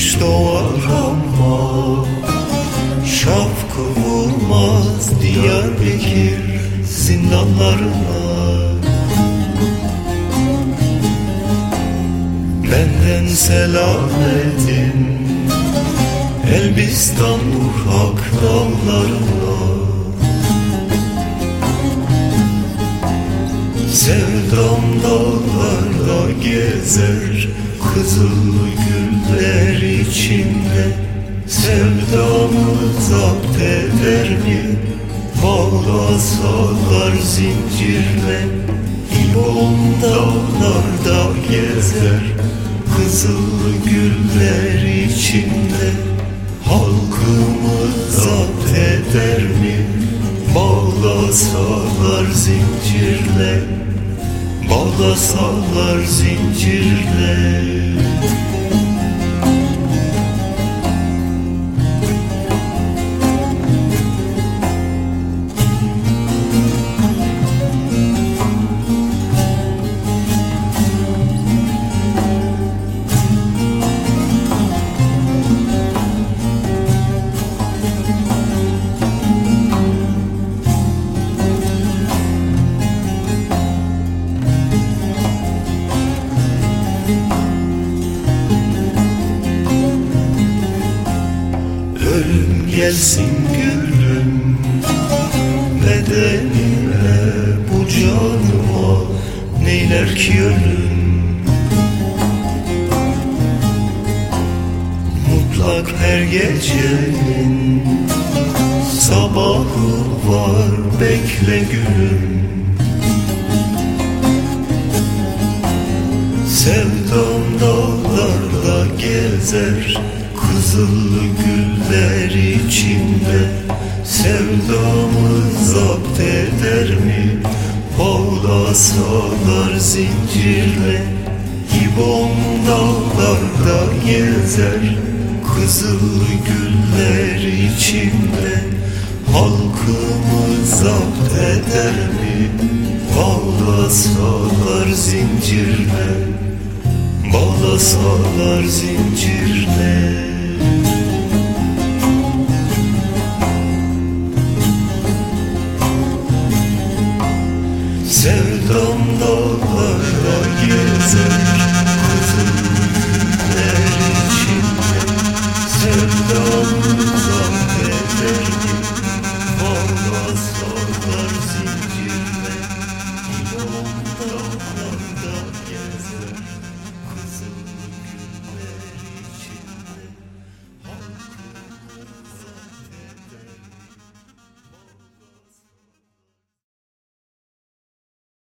güneş doğar ama Şafkı vurmaz Diyarbakır zindanlarına. Benden selam edin Elbistan Nurhak dağlarına Sevdam dağlarda gezer Kızıl güller içinde Sevdamı zapt eder mi? Bağlasalar zincirle İbon dağlarda gezer Kızıl güller içinde Halkımı zapt eder mi? Bağlasalar zincirle Bağlasalar zincirle Ölüm gelsin gülüm. Bedenime bu canıma Neyler ki ölüm? Mutlak her gecenin Sabahı var bekle gülüm Sevdam dağlarda gezer Kızıl güller içinde Sevdamı zapt eder mi? Bağlasalar zincirle İbon dağlarda gezer Kızıl güller içinde Halkımı zapt eder mi? Bağlasalar zincirle Bağlasalar zincirle Sevdam